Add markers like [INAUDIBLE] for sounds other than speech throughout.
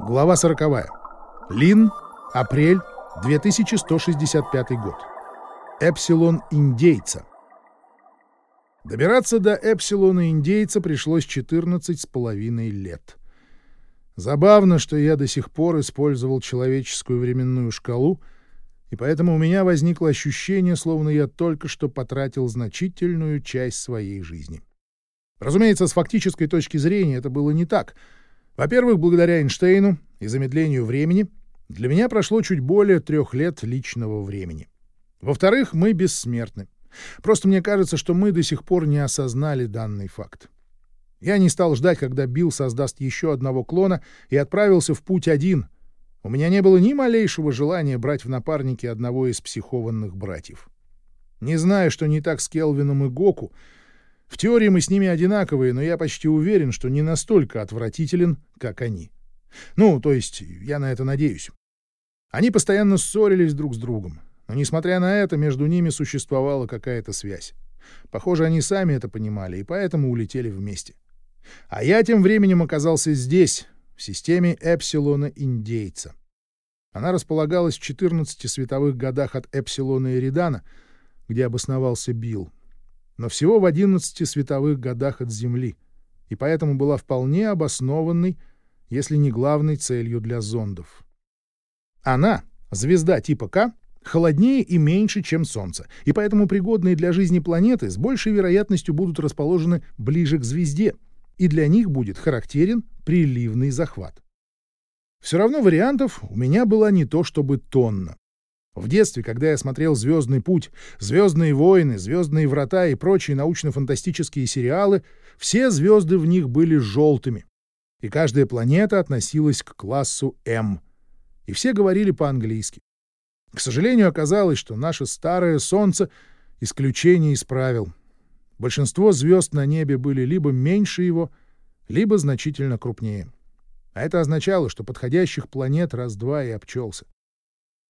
Глава сороковая. Лин, апрель, 2165 год. Эпсилон Индейца. Добираться до Эпсилона Индейца пришлось 14 с половиной лет. Забавно, что я до сих пор использовал человеческую временную шкалу, и поэтому у меня возникло ощущение, словно я только что потратил значительную часть своей жизни. Разумеется, с фактической точки зрения это было не так. Во-первых, благодаря Эйнштейну и замедлению времени для меня прошло чуть более трех лет личного времени. Во-вторых, мы бессмертны. Просто мне кажется, что мы до сих пор не осознали данный факт. Я не стал ждать, когда Билл создаст еще одного клона, и отправился в путь один. У меня не было ни малейшего желания брать в напарники одного из психованных братьев. Не знаю, что не так с Келвином и Гоку. В теории мы с ними одинаковые, но я почти уверен, что не настолько отвратителен, как они. Ну, то есть, я на это надеюсь. Они постоянно ссорились друг с другом. Но, несмотря на это, между ними существовала какая-то связь. Похоже, они сами это понимали и поэтому улетели вместе. А я тем временем оказался здесь, в системе Эпсилона Индейца. Она располагалась в 14 световых годах от Эпсилона Эридана, где обосновался Билл, но всего в 11 световых годах от Земли, и поэтому была вполне обоснованной, если не главной целью для зондов. Она, звезда типа К, холоднее и меньше, чем Солнце, и поэтому пригодные для жизни планеты с большей вероятностью будут расположены ближе к звезде — и для них будет характерен приливный захват. Все равно вариантов у меня была не то чтобы тонна. В детстве, когда я смотрел «Звездный путь», «Звездные войны», «Звездные врата» и прочие научно-фантастические сериалы, все звезды в них были желтыми, и каждая планета относилась к классу М, и все говорили по-английски. К сожалению, оказалось, что наше старое Солнце исключение исправил — Большинство звезд на небе были либо меньше его, либо значительно крупнее. А это означало, что подходящих планет раз-два и обчелся.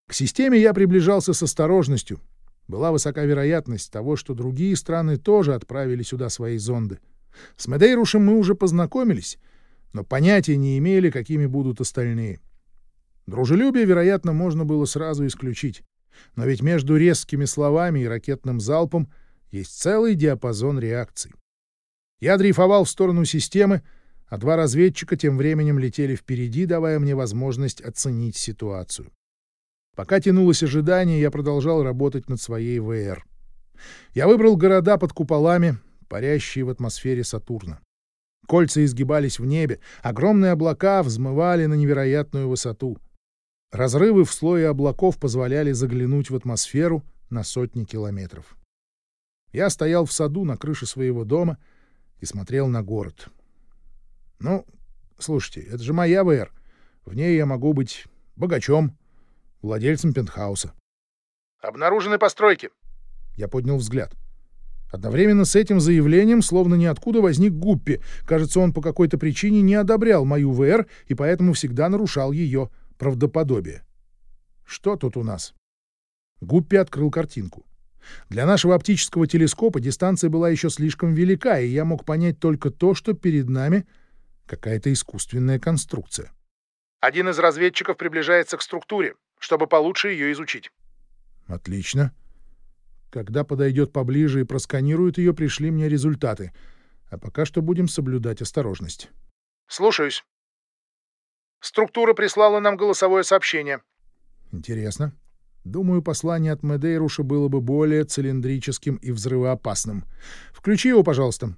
К системе я приближался с осторожностью. Была высока вероятность того, что другие страны тоже отправили сюда свои зонды. С Медейрушем мы уже познакомились, но понятия не имели, какими будут остальные. Дружелюбие, вероятно, можно было сразу исключить. Но ведь между резкими словами и ракетным залпом — есть целый диапазон реакций. Я дрейфовал в сторону системы, а два разведчика тем временем летели впереди, давая мне возможность оценить ситуацию. Пока тянулось ожидание, я продолжал работать над своей ВР. Я выбрал города под куполами, парящие в атмосфере Сатурна. Кольца изгибались в небе, огромные облака взмывали на невероятную высоту. Разрывы в слое облаков позволяли заглянуть в атмосферу на сотни километров. Я стоял в саду на крыше своего дома и смотрел на город. Ну, слушайте, это же моя ВР. В ней я могу быть богачом, владельцем пентхауса. Обнаружены постройки. Я поднял взгляд. Одновременно с этим заявлением, словно ниоткуда возник Гуппи. Кажется, он по какой-то причине не одобрял мою ВР и поэтому всегда нарушал ее правдоподобие. Что тут у нас? Гуппи открыл картинку. Для нашего оптического телескопа дистанция была еще слишком велика, и я мог понять только то, что перед нами какая-то искусственная конструкция. Один из разведчиков приближается к структуре, чтобы получше ее изучить. Отлично. Когда подойдет поближе и просканирует ее, пришли мне результаты. А пока что будем соблюдать осторожность. Слушаюсь. Структура прислала нам голосовое сообщение. Интересно. Думаю, послание от Медейруша было бы более цилиндрическим и взрывоопасным. Включи его, пожалуйста.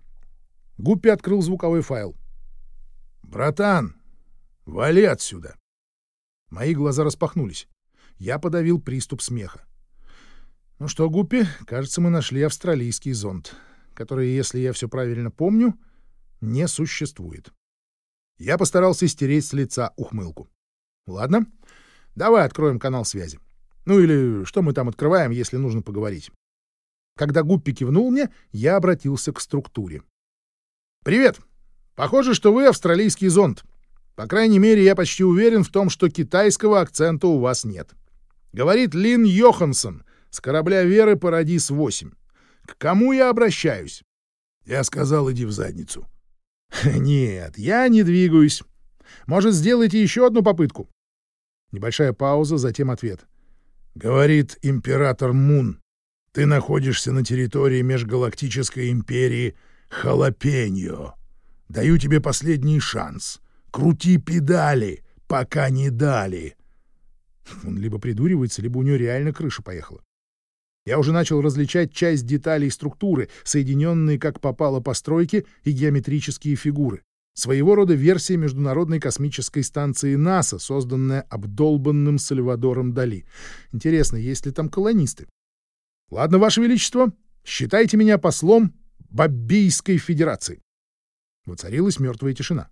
Гуппи открыл звуковой файл. «Братан, вали отсюда!» Мои глаза распахнулись. Я подавил приступ смеха. «Ну что, Гуппи, кажется, мы нашли австралийский зонд, который, если я все правильно помню, не существует». Я постарался стереть с лица ухмылку. «Ладно, давай откроем канал связи». Ну или что мы там открываем, если нужно поговорить. Когда Гуппи кивнул мне, я обратился к структуре. «Привет! Похоже, что вы австралийский зонд. По крайней мере, я почти уверен в том, что китайского акцента у вас нет. Говорит Лин Йоханссон, С корабля Веры Парадис-8. К кому я обращаюсь? Я сказал, иди в задницу. [LAUGHS] Нет, я не двигаюсь. Может, сделайте еще одну попытку? Небольшая пауза, затем ответ. Говорит император Мун. Ты находишься на территории межгалактической империи Халапеньо. Даю тебе последний шанс. Крути педали, пока не дали. Он либо придуривается, либо у него реально крыша поехала. Я уже начал различать часть деталей структуры, соединенные как попало постройки и геометрические фигуры. Своего рода версия Международной космической станции НАСА, созданная обдолбанным Сальвадором Дали. Интересно, есть ли там колонисты? Ладно, Ваше Величество, считайте меня послом Баббийской Федерации. Воцарилась мертвая тишина.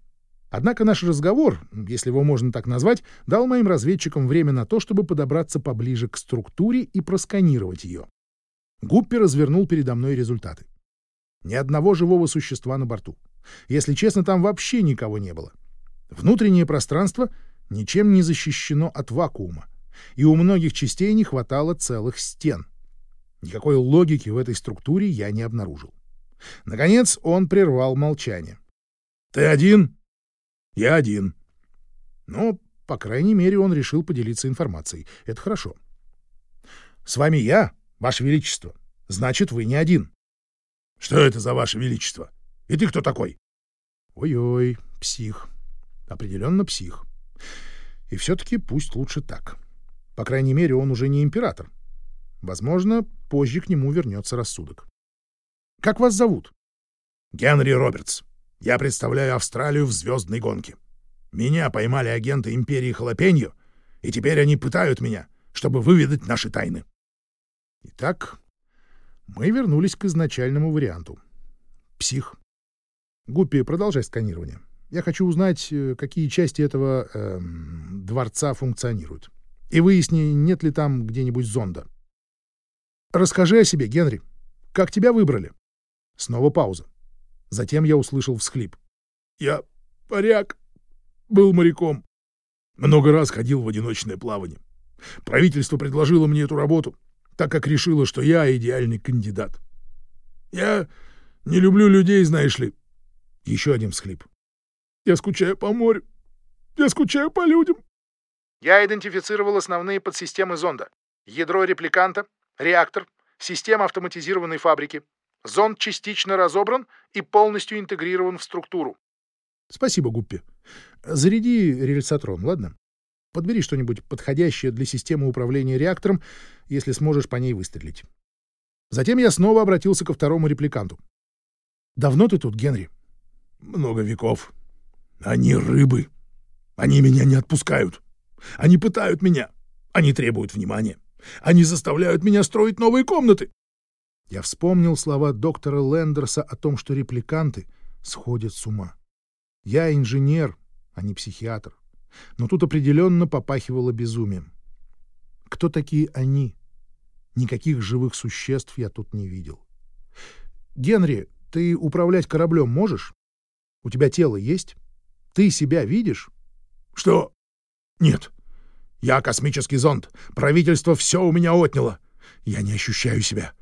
Однако наш разговор, если его можно так назвать, дал моим разведчикам время на то, чтобы подобраться поближе к структуре и просканировать ее. Гуппи развернул передо мной результаты. Ни одного живого существа на борту. Если честно, там вообще никого не было. Внутреннее пространство ничем не защищено от вакуума, и у многих частей не хватало целых стен. Никакой логики в этой структуре я не обнаружил. Наконец он прервал молчание. «Ты один?» «Я один». Ну, по крайней мере, он решил поделиться информацией. Это хорошо. «С вами я, Ваше Величество. Значит, вы не один». «Что это за Ваше Величество?» И ты кто такой? Ой-ой, псих. Определенно псих. И все-таки пусть лучше так. По крайней мере, он уже не император. Возможно, позже к нему вернется рассудок. Как вас зовут? Генри Робертс. Я представляю Австралию в звездной гонке. Меня поймали агенты империи Халапеньо, и теперь они пытают меня, чтобы выведать наши тайны. Итак, мы вернулись к изначальному варианту. Псих. Гуппи, продолжай сканирование. Я хочу узнать, э, какие части этого э, дворца функционируют. И выясни, нет ли там где-нибудь зонда. Расскажи о себе, Генри. Как тебя выбрали? Снова пауза. Затем я услышал всхлип. Я паряк. Был моряком. Много раз ходил в одиночное плавание. Правительство предложило мне эту работу, так как решило, что я идеальный кандидат. Я не люблю людей, знаешь ли, еще один всхлип. «Я скучаю по морю. Я скучаю по людям». Я идентифицировал основные подсистемы зонда. Ядро репликанта, реактор, система автоматизированной фабрики. Зонд частично разобран и полностью интегрирован в структуру. Спасибо, Гуппи. Заряди рельсотрон, ладно? Подбери что-нибудь подходящее для системы управления реактором, если сможешь по ней выстрелить. Затем я снова обратился ко второму репликанту. «Давно ты тут, Генри?» Много веков. Они рыбы. Они меня не отпускают. Они пытают меня. Они требуют внимания. Они заставляют меня строить новые комнаты. Я вспомнил слова доктора Лендерса о том, что репликанты сходят с ума. Я инженер, а не психиатр. Но тут определенно попахивало безумием. Кто такие они? Никаких живых существ я тут не видел. Генри, ты управлять кораблем можешь? У тебя тело есть? Ты себя видишь? Что? Нет. Я космический зонд. Правительство все у меня отняло. Я не ощущаю себя.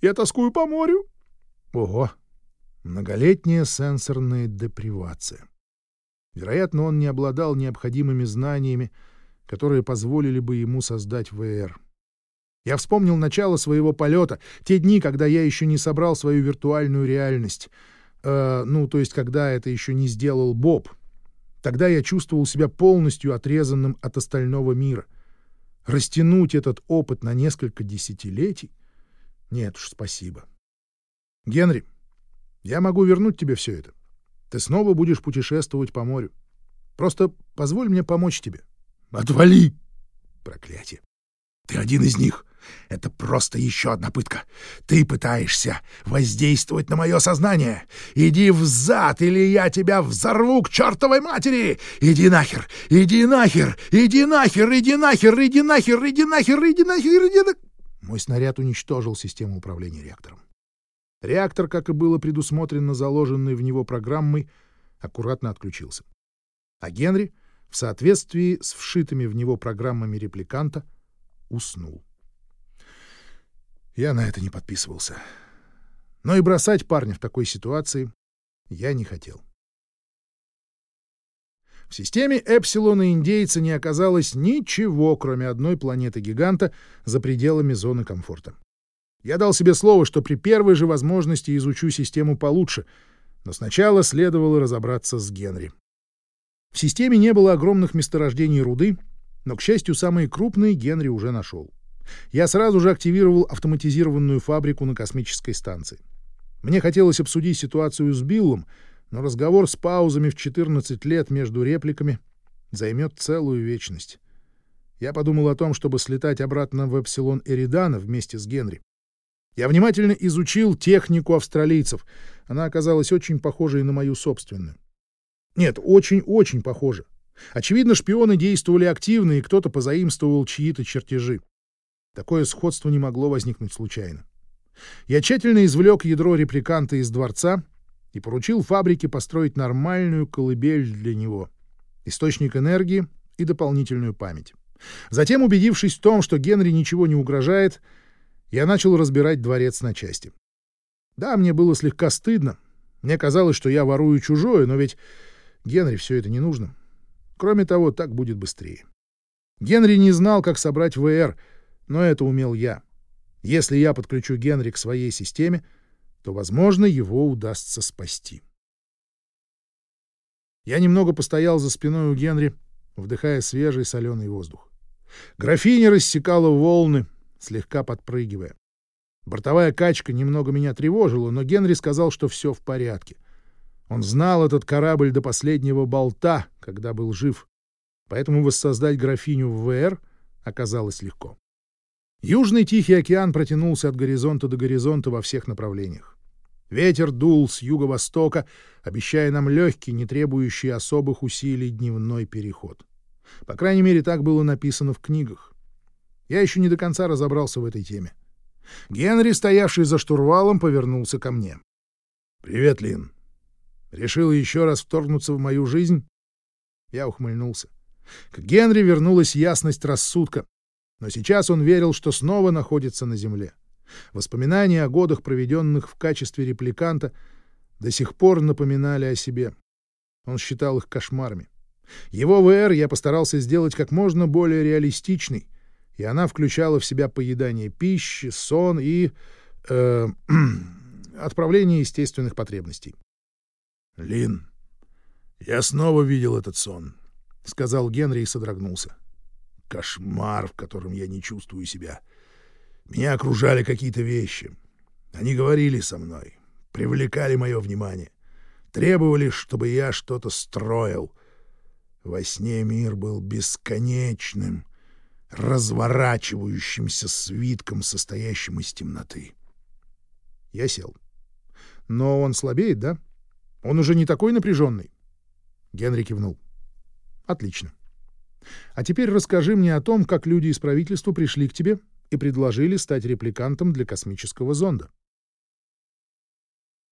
Я тоскую по морю. Ого. Многолетняя сенсорная депривация. Вероятно, он не обладал необходимыми знаниями, которые позволили бы ему создать ВР. Я вспомнил начало своего полета, те дни, когда я еще не собрал свою виртуальную реальность — Э, ну, то есть, когда это еще не сделал Боб. Тогда я чувствовал себя полностью отрезанным от остального мира. Растянуть этот опыт на несколько десятилетий? Нет уж, спасибо. Генри, я могу вернуть тебе все это. Ты снова будешь путешествовать по морю. Просто позволь мне помочь тебе. Отвали! Проклятие. Ты один из них. Это просто еще одна пытка. Ты пытаешься воздействовать на мое сознание. Иди в зад, или я тебя взорву к чертовой матери! Иди нахер! Иди нахер! Иди нахер! Иди нахер! Иди нахер! Иди нахер! Иди нахер! Иди нахер! Мой снаряд уничтожил систему управления реактором. Реактор, как и было предусмотрено заложенной в него программой, аккуратно отключился. А Генри, в соответствии с вшитыми в него программами репликанта, уснул. Я на это не подписывался. Но и бросать парня в такой ситуации я не хотел. В системе Эпсилона индейца не оказалось ничего, кроме одной планеты-гиганта за пределами зоны комфорта. Я дал себе слово, что при первой же возможности изучу систему получше, но сначала следовало разобраться с Генри. В системе не было огромных месторождений руды, но, к счастью, самые крупные Генри уже нашел. Я сразу же активировал автоматизированную фабрику на космической станции. Мне хотелось обсудить ситуацию с Биллом, но разговор с паузами в 14 лет между репликами займет целую вечность. Я подумал о том, чтобы слетать обратно в Эпсилон Эридана вместе с Генри. Я внимательно изучил технику австралийцев. Она оказалась очень похожей на мою собственную. Нет, очень-очень похоже. Очевидно, шпионы действовали активно, и кто-то позаимствовал чьи-то чертежи. Такое сходство не могло возникнуть случайно. Я тщательно извлек ядро репликанта из дворца и поручил фабрике построить нормальную колыбель для него, источник энергии и дополнительную память. Затем, убедившись в том, что Генри ничего не угрожает, я начал разбирать дворец на части. Да, мне было слегка стыдно. Мне казалось, что я ворую чужое, но ведь Генри все это не нужно. Кроме того, так будет быстрее. Генри не знал, как собрать ВР, но это умел я. Если я подключу Генри к своей системе, то, возможно, его удастся спасти. Я немного постоял за спиной у Генри, вдыхая свежий соленый воздух. Графиня рассекала волны, слегка подпрыгивая. Бортовая качка немного меня тревожила, но Генри сказал, что все в порядке. Он знал этот корабль до последнего болта, когда был жив, поэтому воссоздать графиню в ВР оказалось легко. Южный Тихий океан протянулся от горизонта до горизонта во всех направлениях. Ветер дул с юго-востока, обещая нам легкий, не требующий особых усилий дневной переход. По крайней мере, так было написано в книгах. Я еще не до конца разобрался в этой теме. Генри, стоявший за штурвалом, повернулся ко мне. «Привет, Лин. Решил еще раз вторгнуться в мою жизнь?» Я ухмыльнулся. К Генри вернулась ясность рассудка, но сейчас он верил, что снова находится на земле. Воспоминания о годах, проведенных в качестве репликанта, до сих пор напоминали о себе. Он считал их кошмарами. Его ВР я постарался сделать как можно более реалистичной, и она включала в себя поедание пищи, сон и... Э, [CLEARS THROAT] отправление естественных потребностей. «Лин, я снова видел этот сон», — сказал Генри и содрогнулся. «Кошмар, в котором я не чувствую себя. Меня окружали какие-то вещи. Они говорили со мной, привлекали мое внимание, требовали, чтобы я что-то строил. Во сне мир был бесконечным, разворачивающимся свитком, состоящим из темноты. Я сел. Но он слабеет, да? Он уже не такой напряженный. Генри кивнул. Отлично. А теперь расскажи мне о том, как люди из правительства пришли к тебе и предложили стать репликантом для космического зонда.